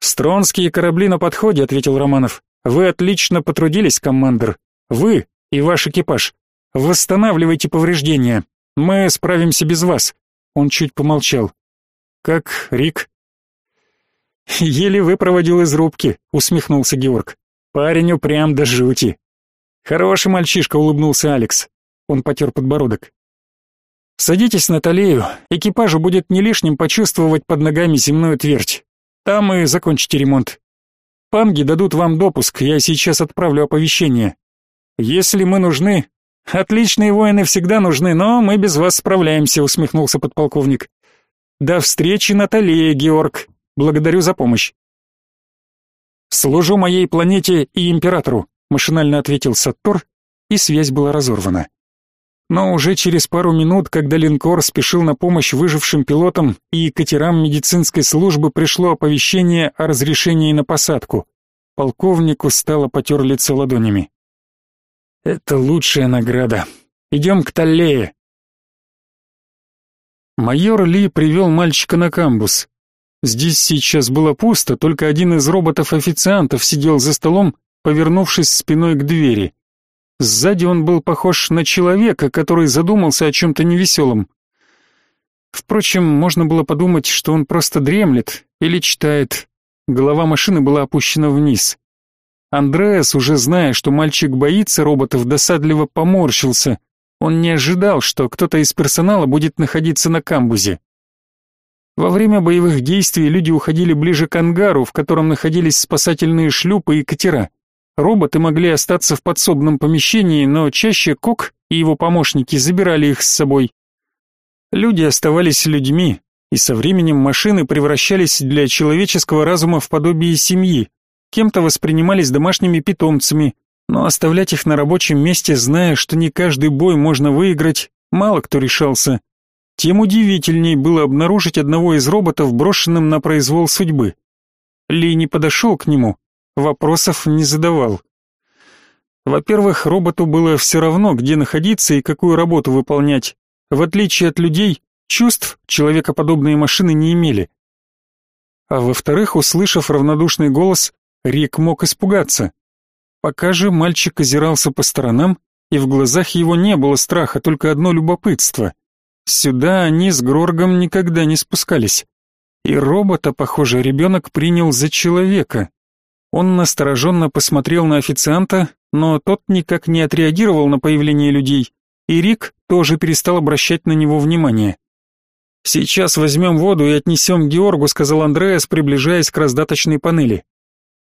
«Стронские корабли на подходе», — ответил Романов. «Вы отлично потрудились, командир. Вы и ваш экипаж. Восстанавливайте повреждения. Мы справимся без вас». Он чуть помолчал. «Как Рик?» «Еле выпроводил из рубки», — усмехнулся Георг. «Парень упрям до жути». «Хороший мальчишка», — улыбнулся Алекс. Он потер подбородок. «Садитесь на Талею. Экипажу будет не лишним почувствовать под ногами земную твердь. Там и закончите ремонт. Панги дадут вам допуск, я сейчас отправлю оповещение. Если мы нужны... Отличные воины всегда нужны, но мы без вас справляемся, усмехнулся подполковник. До встречи, Наталья, Георг. Благодарю за помощь. Служу моей планете и императору, машинально ответил Саттор, и связь была разорвана. Но уже через пару минут, когда линкор спешил на помощь выжившим пилотам и катерам медицинской службы, пришло оповещение о разрешении на посадку. Полковнику стало потер лицо ладонями. «Это лучшая награда. Идем к Таллее». Майор Ли привел мальчика на камбус. Здесь сейчас было пусто, только один из роботов-официантов сидел за столом, повернувшись спиной к двери. Сзади он был похож на человека, который задумался о чем-то невеселом. Впрочем, можно было подумать, что он просто дремлет или читает. Голова машины была опущена вниз. Андреас, уже зная, что мальчик боится роботов, досадливо поморщился. Он не ожидал, что кто-то из персонала будет находиться на камбузе. Во время боевых действий люди уходили ближе к ангару, в котором находились спасательные шлюпы и катера. Роботы могли остаться в подсобном помещении, но чаще Кок и его помощники забирали их с собой. Люди оставались людьми, и со временем машины превращались для человеческого разума в подобие семьи, кем-то воспринимались домашними питомцами, но оставлять их на рабочем месте, зная, что не каждый бой можно выиграть, мало кто решался. Тем удивительней было обнаружить одного из роботов, брошенным на произвол судьбы. Ли не подошел к нему, вопросов не задавал. Во-первых, роботу было все равно, где находиться и какую работу выполнять. В отличие от людей, чувств человекоподобные машины не имели. А во-вторых, услышав равнодушный голос, Рик мог испугаться. Пока же мальчик озирался по сторонам, и в глазах его не было страха, только одно любопытство. Сюда они с Гроргом никогда не спускались. И робота, похоже, ребенок принял за человека. Он настороженно посмотрел на официанта, но тот никак не отреагировал на появление людей, и Рик тоже перестал обращать на него внимание. «Сейчас возьмем воду и отнесем Георгу», — сказал Андреас, приближаясь к раздаточной панели.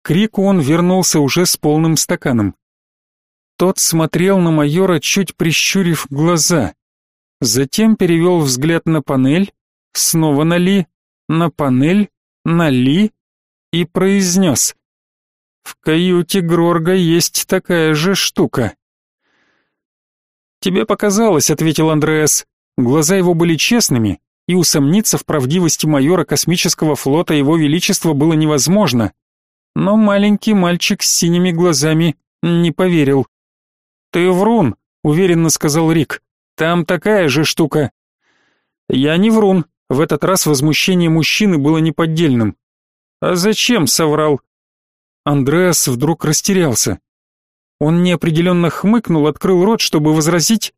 К Рику он вернулся уже с полным стаканом. Тот смотрел на майора, чуть прищурив глаза. Затем перевел взгляд на панель, снова на Ли, на панель, на Ли и произнес. «В каюте Грорга есть такая же штука». «Тебе показалось», — ответил Андреас. Глаза его были честными, и усомниться в правдивости майора космического флота Его Величества было невозможно. Но маленький мальчик с синими глазами не поверил. «Ты врун», — уверенно сказал Рик. «Там такая же штука». «Я не врун», — в этот раз возмущение мужчины было неподдельным. «А зачем соврал?» Андреас вдруг растерялся. Он неопределенно хмыкнул, открыл рот, чтобы возразить,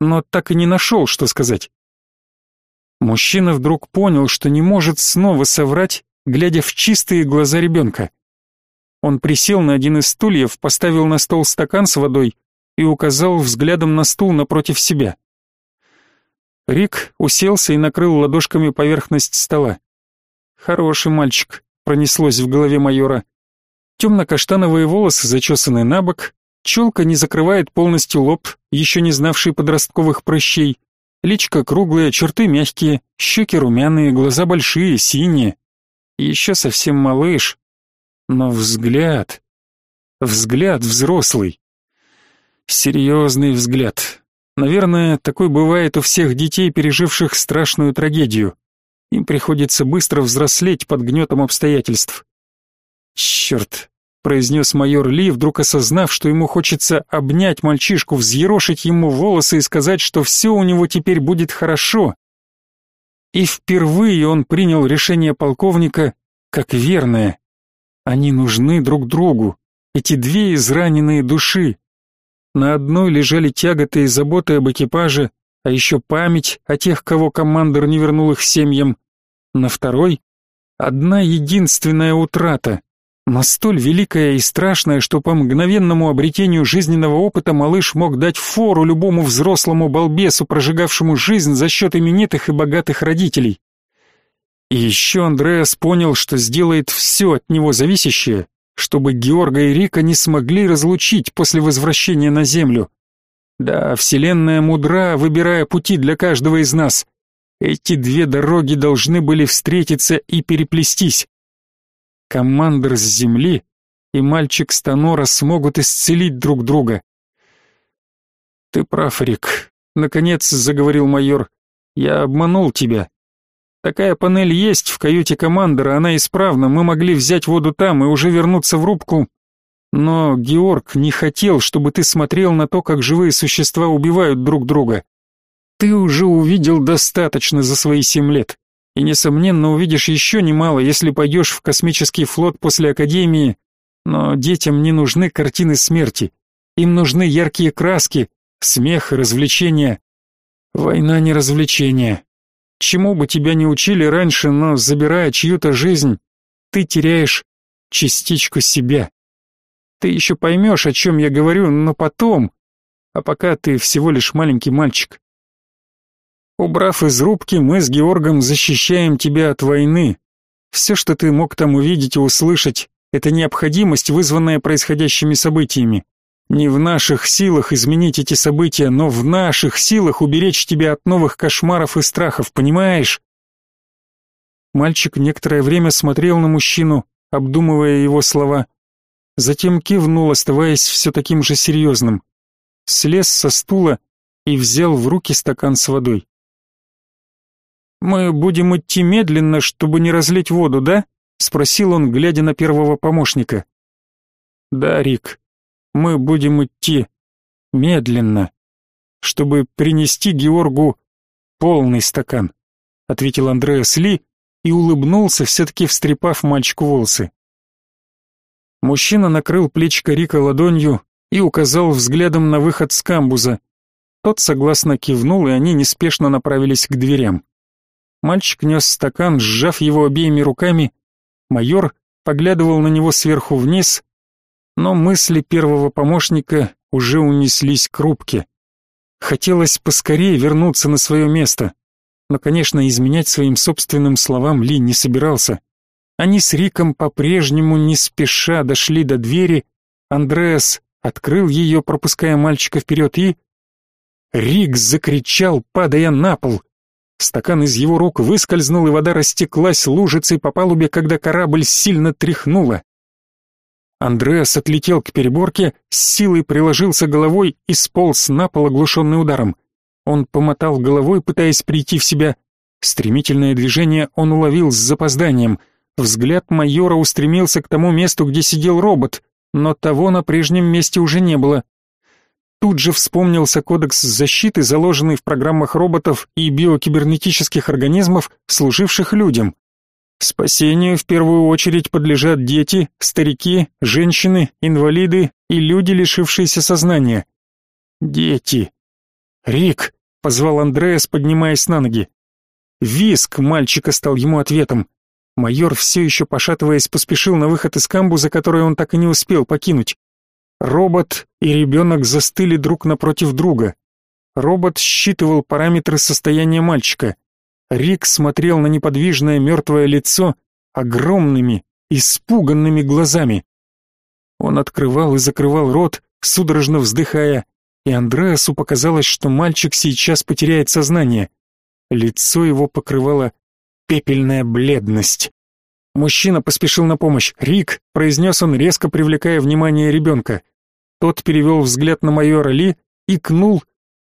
но так и не нашел, что сказать. Мужчина вдруг понял, что не может снова соврать, глядя в чистые глаза ребенка. Он присел на один из стульев, поставил на стол стакан с водой и указал взглядом на стул напротив себя. Рик уселся и накрыл ладошками поверхность стола. «Хороший мальчик», — пронеслось в голове майора. Темно-каштановые волосы зачесаны на бок, челка не закрывает полностью лоб, еще не знавший подростковых прыщей, личка круглая, черты мягкие, щеки румяные, глаза большие, синие. Еще совсем малыш, но взгляд... Взгляд взрослый. Серьезный взгляд. Наверное, такой бывает у всех детей, переживших страшную трагедию. Им приходится быстро взрослеть под гнетом обстоятельств. «Черт!» — произнес майор Ли, вдруг осознав, что ему хочется обнять мальчишку, взъерошить ему волосы и сказать, что все у него теперь будет хорошо. И впервые он принял решение полковника как верное. Они нужны друг другу, эти две израненные души. На одной лежали тяготы и заботы об экипаже, а еще память о тех, кого командир не вернул их семьям. На второй — одна единственная утрата, но столь великая и страшная, что по мгновенному обретению жизненного опыта малыш мог дать фору любому взрослому балбесу, прожигавшему жизнь за счет именитых и богатых родителей. И еще Андреас понял, что сделает все от него зависящее, чтобы Георга и Рика не смогли разлучить после возвращения на Землю. Да, Вселенная мудра, выбирая пути для каждого из нас. Эти две дороги должны были встретиться и переплестись. Командор с Земли и мальчик Станора смогут исцелить друг друга. «Ты прав, Рик», — наконец заговорил майор. «Я обманул тебя. Такая панель есть в каюте командора, она исправна, мы могли взять воду там и уже вернуться в рубку. Но Георг не хотел, чтобы ты смотрел на то, как живые существа убивают друг друга. Ты уже увидел достаточно за свои семь лет. И, несомненно, увидишь еще немало, если пойдешь в космический флот после Академии. Но детям не нужны картины смерти. Им нужны яркие краски, смех и развлечения. Война не развлечение. Чему бы тебя не учили раньше, но забирая чью-то жизнь, ты теряешь частичку себя. Ты еще поймешь, о чем я говорю, но потом, а пока ты всего лишь маленький мальчик. Убрав из рубки, мы с Георгом защищаем тебя от войны. Все, что ты мог там увидеть и услышать, это необходимость, вызванная происходящими событиями. Не в наших силах изменить эти события, но в наших силах уберечь тебя от новых кошмаров и страхов, понимаешь? Мальчик некоторое время смотрел на мужчину, обдумывая его слова. Затем кивнул, оставаясь все таким же серьезным. Слез со стула и взял в руки стакан с водой. «Мы будем идти медленно, чтобы не разлить воду, да?» — спросил он, глядя на первого помощника. «Да, Рик, мы будем идти медленно, чтобы принести Георгу полный стакан, ответил Андреас Ли и улыбнулся, все-таки встрепав мальчику волосы. Мужчина накрыл плечико Рика ладонью и указал взглядом на выход с камбуза. Тот согласно кивнул, и они неспешно направились к дверям. Мальчик нес стакан, сжав его обеими руками. Майор поглядывал на него сверху вниз, но мысли первого помощника уже унеслись к рубке. Хотелось поскорее вернуться на свое место, но, конечно, изменять своим собственным словам Ли не собирался. Они с Риком по-прежнему не спеша дошли до двери, Андреас открыл ее, пропуская мальчика вперед, и... Рик закричал, падая на пол. Стакан из его рук выскользнул, и вода растеклась лужицей по палубе, когда корабль сильно тряхнуло. Андреас отлетел к переборке, с силой приложился головой и сполз на пол, оглушенный ударом. Он помотал головой, пытаясь прийти в себя. Стремительное движение он уловил с запозданием. Взгляд майора устремился к тому месту, где сидел робот, но того на прежнем месте уже не было. Тут же вспомнился кодекс защиты, заложенный в программах роботов и биокибернетических организмов, служивших людям. Спасению в первую очередь подлежат дети, старики, женщины, инвалиды и люди, лишившиеся сознания. Дети. Рик, позвал Андреас, поднимаясь на ноги. Виск мальчика стал ему ответом. Майор, все еще пошатываясь, поспешил на выход из камбуза, который он так и не успел покинуть. Робот и ребенок застыли друг напротив друга. Робот считывал параметры состояния мальчика. Рик смотрел на неподвижное мертвое лицо огромными, испуганными глазами. Он открывал и закрывал рот, судорожно вздыхая, и Андреасу показалось, что мальчик сейчас потеряет сознание. Лицо его покрывало пепельная бледность. Мужчина поспешил на помощь. «Рик!» — произнес он, резко привлекая внимание ребенка. Тот перевел взгляд на майора Ли, икнул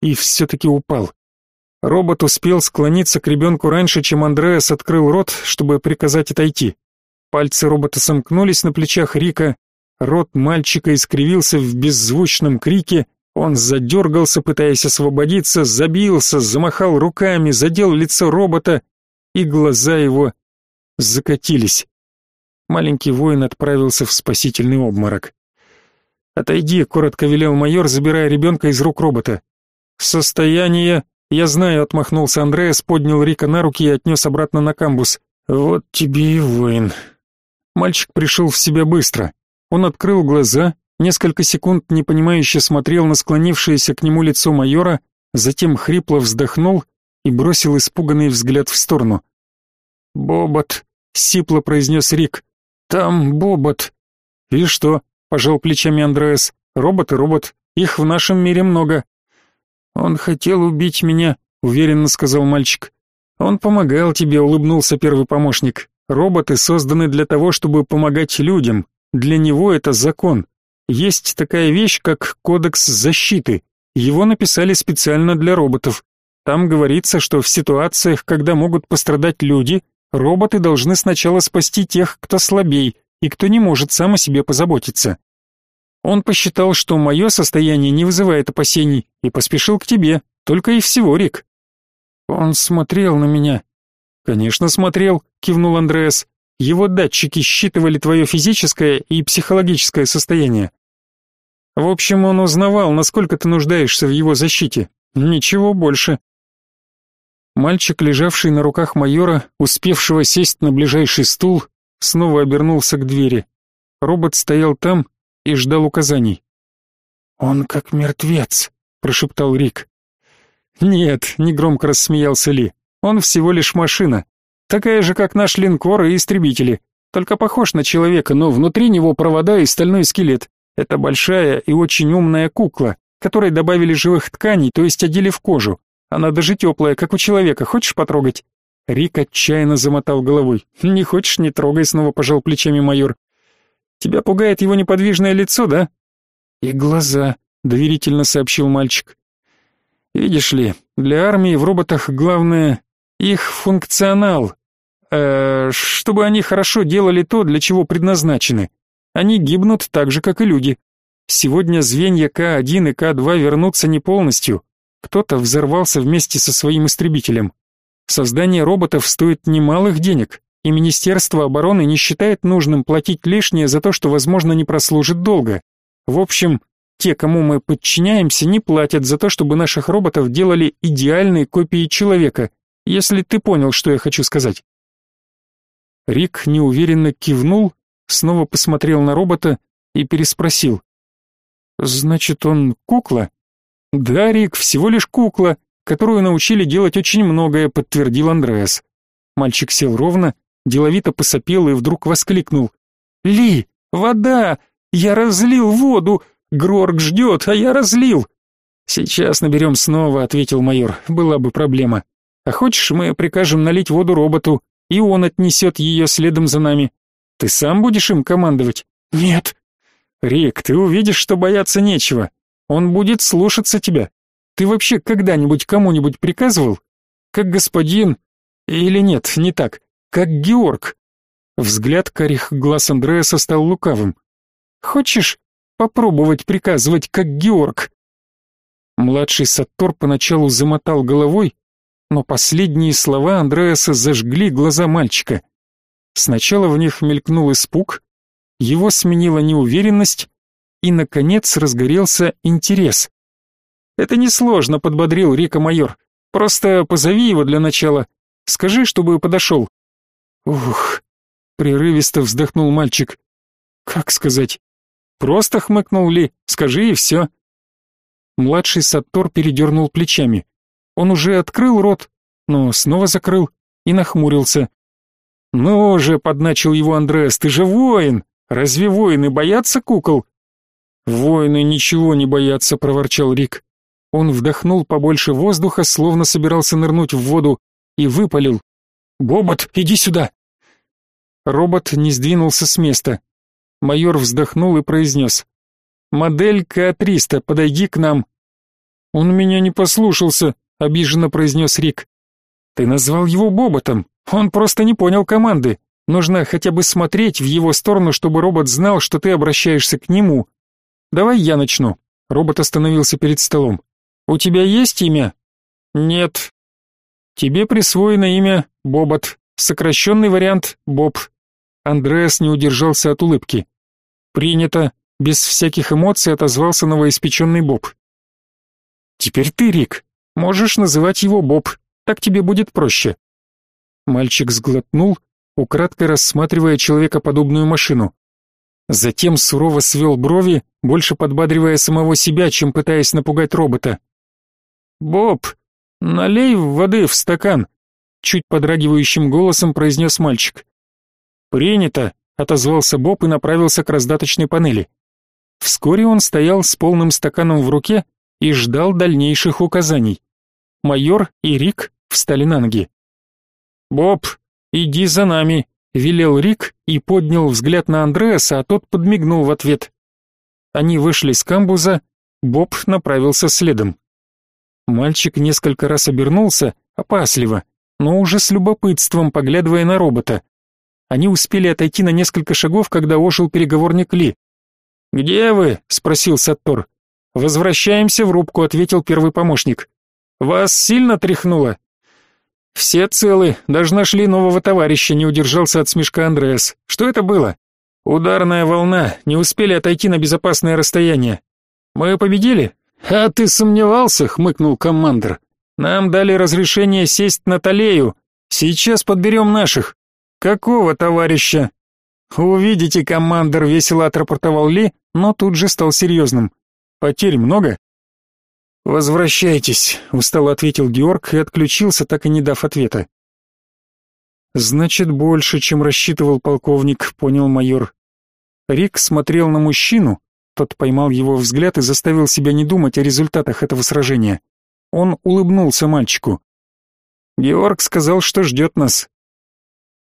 и все-таки упал. Робот успел склониться к ребенку раньше, чем Андреас открыл рот, чтобы приказать отойти. Пальцы робота сомкнулись на плечах Рика, рот мальчика искривился в беззвучном крике, он задергался, пытаясь освободиться, забился, замахал руками, задел лицо робота, и глаза его закатились. Маленький воин отправился в спасительный обморок. «Отойди», — коротко велел майор, забирая ребенка из рук робота. «Состояние «Я знаю», — отмахнулся Андреас, поднял Рика на руки и отнес обратно на камбус. «Вот тебе и воин». Мальчик пришел в себя быстро. Он открыл глаза, несколько секунд непонимающе смотрел на склонившееся к нему лицо майора, затем хрипло вздохнул и бросил испуганный взгляд в сторону. «Бобот», — сипло произнес Рик. «Там Бобот». «И что?» — пожал плечами Андреас. «Робот и робот. Их в нашем мире много. «Он хотел убить меня», — уверенно сказал мальчик. «Он помогал тебе», — улыбнулся первый помощник. «Роботы созданы для того, чтобы помогать людям. Для него это закон. Есть такая вещь, как кодекс защиты. Его написали специально для роботов. Там говорится, что в ситуациях, когда могут пострадать люди, роботы должны сначала спасти тех, кто слабей и кто не может сам о себе позаботиться. Он посчитал, что мое состояние не вызывает опасений, и поспешил к тебе, только и всего, Рик. Он смотрел на меня. Конечно, смотрел, кивнул Андреас. Его датчики считывали твое физическое и психологическое состояние. В общем, он узнавал, насколько ты нуждаешься в его защите. Ничего больше. Мальчик, лежавший на руках майора, успевшего сесть на ближайший стул, снова обернулся к двери. Робот стоял там, и ждал указаний. «Он как мертвец», — прошептал Рик. «Нет», — негромко рассмеялся Ли, — «он всего лишь машина, такая же, как наш линкор и истребители, только похож на человека, но внутри него провода и стальной скелет. Это большая и очень умная кукла, которой добавили живых тканей, то есть одели в кожу. Она даже теплая, как у человека, хочешь потрогать?» Рик отчаянно замотал головой. «Не хочешь, не трогай», — снова пожал плечами майор. Тебя пугает его неподвижное лицо, да? И глаза, доверительно сообщил мальчик. Видишь ли, для армии в роботах главное их функционал. Э, чтобы они хорошо делали то, для чего предназначены. Они гибнут так же, как и люди. Сегодня звенья К1 и К2 вернутся не полностью. Кто-то взорвался вместе со своим истребителем. Создание роботов стоит немалых денег и Министерство обороны не считает нужным платить лишнее за то, что, возможно, не прослужит долго. В общем, те, кому мы подчиняемся, не платят за то, чтобы наших роботов делали идеальные копии человека, если ты понял, что я хочу сказать. Рик неуверенно кивнул, снова посмотрел на робота и переспросил. «Значит, он кукла?» «Да, Рик, всего лишь кукла, которую научили делать очень многое», — подтвердил Андреас. Мальчик сел ровно, деловито посопел и вдруг воскликнул. «Ли, вода! Я разлил воду! Грорк ждет, а я разлил!» «Сейчас наберем снова», — ответил майор, — «была бы проблема. А хочешь, мы прикажем налить воду роботу, и он отнесет ее следом за нами. Ты сам будешь им командовать?» «Нет». «Рик, ты увидишь, что бояться нечего. Он будет слушаться тебя. Ты вообще когда-нибудь кому-нибудь приказывал? Как господин... Или нет, не так. Как Георг?» Взгляд карих глаз Андреаса стал лукавым. «Хочешь попробовать приказывать, как Георг?» Младший Саттор поначалу замотал головой, но последние слова Андреаса зажгли глаза мальчика. Сначала в них мелькнул испуг, его сменила неуверенность, и, наконец, разгорелся интерес. «Это несложно», — подбодрил Рика майор. «Просто позови его для начала. Скажи, чтобы подошел». «Ух», — прерывисто вздохнул мальчик. «Как сказать?» «Просто хмыкнул Ли, скажи и все». Младший Саттор передернул плечами. Он уже открыл рот, но снова закрыл и нахмурился. «Ну же», — подначил его Андреас, — «ты же воин! Разве воины боятся кукол?» «Воины ничего не боятся», — проворчал Рик. Он вдохнул побольше воздуха, словно собирался нырнуть в воду, и выпалил. «Бобот, иди сюда!» Робот не сдвинулся с места. Майор вздохнул и произнес. «Модель К-300, подойди к нам». «Он меня не послушался», обиженно произнес Рик. Ты назвал его Боботом. Он просто не понял команды. Нужно хотя бы смотреть в его сторону, чтобы робот знал, что ты обращаешься к нему. Давай я начну. Робот остановился перед столом. У тебя есть имя? Нет. Тебе присвоено имя Бобот. Сокращенный вариант Боб. Андреас не удержался от улыбки. Принято. Без всяких эмоций отозвался новоиспеченный Боб. Теперь ты, Рик. Можешь называть его Боб, так тебе будет проще. Мальчик сглотнул, украдкой рассматривая человекоподобную машину. Затем сурово свел брови, больше подбадривая самого себя, чем пытаясь напугать робота. «Боб, налей воды в стакан», — чуть подрагивающим голосом произнес мальчик. «Принято», — отозвался Боб и направился к раздаточной панели. Вскоре он стоял с полным стаканом в руке и ждал дальнейших указаний. Майор и Рик встали на ноги. «Боб, иди за нами», — велел Рик и поднял взгляд на Андреаса, а тот подмигнул в ответ. Они вышли с камбуза, Боб направился следом. Мальчик несколько раз обернулся, опасливо, но уже с любопытством, поглядывая на робота. Они успели отойти на несколько шагов, когда ожил переговорник Ли. «Где вы?» — спросил Саттор. «Возвращаемся в рубку», — ответил первый помощник. «Вас сильно тряхнуло?» «Все целы, даже нашли нового товарища», — не удержался от смешка Андреас. «Что это было?» «Ударная волна, не успели отойти на безопасное расстояние». «Мы победили?» «А ты сомневался?» — хмыкнул командир. «Нам дали разрешение сесть на Талею. Сейчас подберем наших». «Какого товарища?» «Увидите, командир», — весело отрапортовал Ли, но тут же стал серьезным. Потерь много? Возвращайтесь, устало ответил Георг и отключился, так и не дав ответа. Значит, больше, чем рассчитывал полковник, понял майор. Рик смотрел на мужчину, тот поймал его взгляд и заставил себя не думать о результатах этого сражения. Он улыбнулся мальчику. Георг сказал, что ждет нас.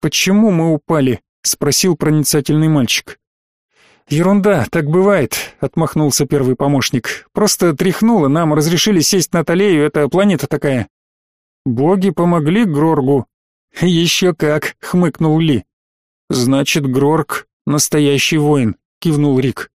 Почему мы упали? спросил проницательный мальчик. «Ерунда, так бывает», — отмахнулся первый помощник. «Просто тряхнуло, нам разрешили сесть на Талею, это планета такая». «Боги помогли Гроргу?» «Еще как», — хмыкнул Ли. «Значит, Грорг — настоящий воин», — кивнул Рик.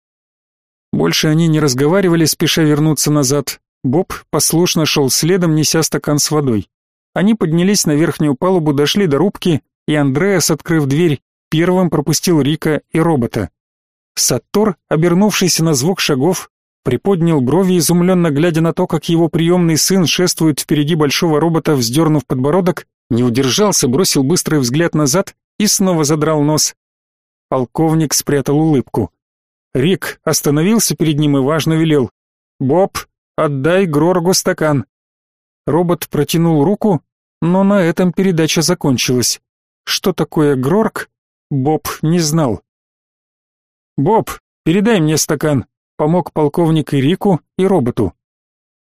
Больше они не разговаривали, спеша вернуться назад. Боб послушно шел следом, неся стакан с водой. Они поднялись на верхнюю палубу, дошли до рубки, и Андреас, открыв дверь, первым пропустил Рика и робота. Саттор, обернувшийся на звук шагов, приподнял брови, изумленно глядя на то, как его приемный сын шествует впереди большого робота, вздернув подбородок, не удержался, бросил быстрый взгляд назад и снова задрал нос. Полковник спрятал улыбку. Рик остановился перед ним и важно велел. «Боб, отдай Гроргу стакан». Робот протянул руку, но на этом передача закончилась. Что такое Грорг, Боб не знал. «Боб, передай мне стакан», — помог полковник и Рику, и роботу.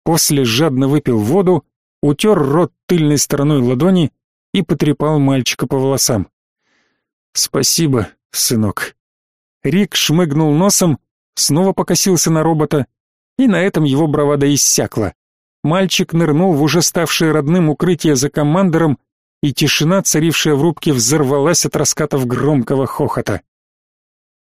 После жадно выпил воду, утер рот тыльной стороной ладони и потрепал мальчика по волосам. «Спасибо, сынок». Рик шмыгнул носом, снова покосился на робота, и на этом его бравада иссякла. Мальчик нырнул в уже ставшее родным укрытие за командором, и тишина, царившая в рубке, взорвалась от раскатов громкого хохота.